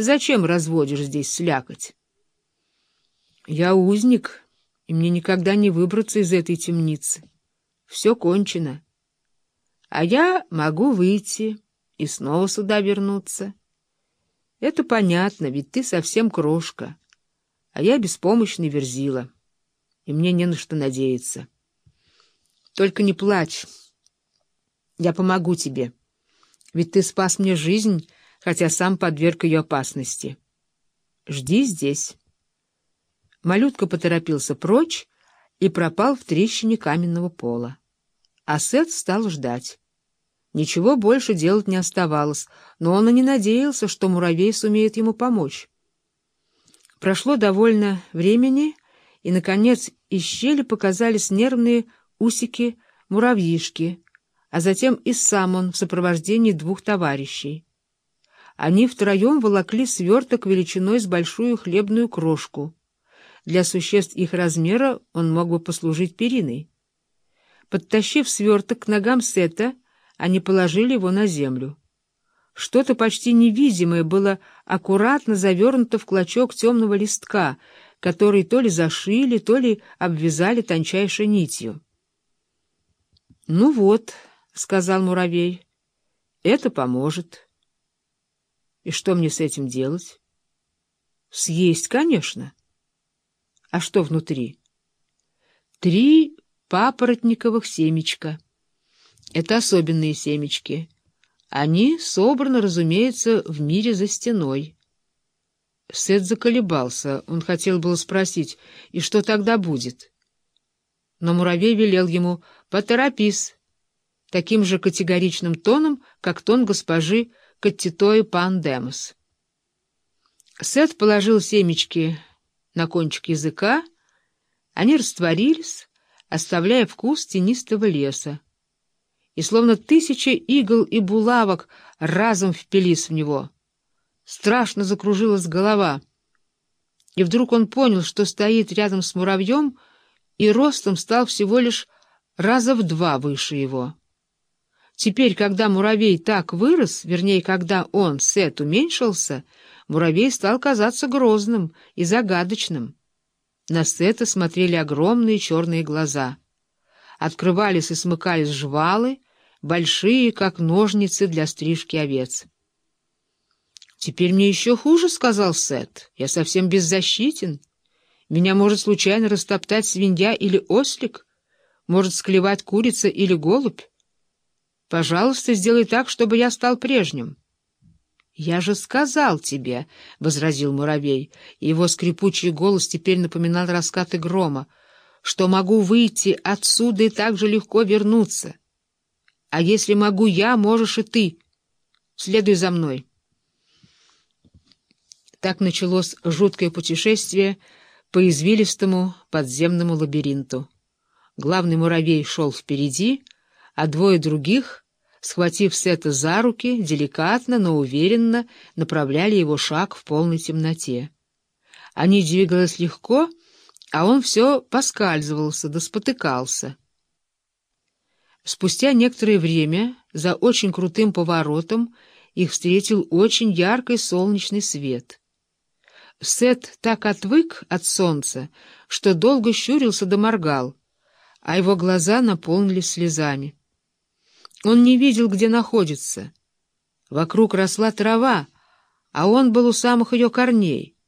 Ты зачем разводишь здесь слякоть? Я узник, и мне никогда не выбраться из этой темницы. Все кончено. А я могу выйти и снова сюда вернуться. Это понятно, ведь ты совсем крошка, а я беспомощный верзила, и мне не на что надеяться. Только не плачь. Я помогу тебе, ведь ты спас мне жизнь, хотя сам подверг ее опасности. Жди здесь. Малютка поторопился прочь и пропал в трещине каменного пола. А Сет стал ждать. Ничего больше делать не оставалось, но он и не надеялся, что муравей сумеет ему помочь. Прошло довольно времени, и, наконец, из щели показались нервные усики муравьишки, а затем и сам он в сопровождении двух товарищей. Они втроем волокли сверток величиной с большую хлебную крошку. Для существ их размера он мог бы послужить периной. Подтащив сверток к ногам Сета, они положили его на землю. Что-то почти невидимое было аккуратно завернуто в клочок темного листка, который то ли зашили, то ли обвязали тончайшей нитью. — Ну вот, — сказал муравей, — это поможет. — И что мне с этим делать? — Съесть, конечно. — А что внутри? — Три папоротниковых семечка. Это особенные семечки. Они собраны, разумеется, в мире за стеной. Сет заколебался. Он хотел было спросить, и что тогда будет? Но муравей велел ему «поторопись», таким же категоричным тоном, как тон госпожи Каттитои Пандемос. Сет положил семечки на кончик языка, они растворились, оставляя вкус тенистого леса и словно тысячи игл и булавок разом впились в него. Страшно закружилась голова, и вдруг он понял, что стоит рядом с муравьем, и ростом стал всего лишь раза в два выше его. Теперь, когда муравей так вырос, вернее, когда он, Сет, уменьшился, муравей стал казаться грозным и загадочным. На Сета смотрели огромные черные глаза — открывались и смыкались жвалы, большие, как ножницы для стрижки овец. «Теперь мне еще хуже», — сказал Сет. «Я совсем беззащитен. Меня может случайно растоптать свинья или ослик, может склевать курица или голубь. Пожалуйста, сделай так, чтобы я стал прежним». «Я же сказал тебе», — возразил муравей, его скрипучий голос теперь напоминал раскаты грома, — что могу выйти отсюда и так же легко вернуться. А если могу я, можешь и ты. Следуй за мной. Так началось жуткое путешествие по извилистому подземному лабиринту. Главный муравей шел впереди, а двое других, схватив Сета за руки, деликатно, но уверенно направляли его шаг в полной темноте. Они двигались легко, а он все поскальзывался да спотыкался. Спустя некоторое время, за очень крутым поворотом, их встретил очень яркий солнечный свет. Сет так отвык от солнца, что долго щурился да моргал, а его глаза наполнились слезами. Он не видел, где находится. Вокруг росла трава, а он был у самых ее корней —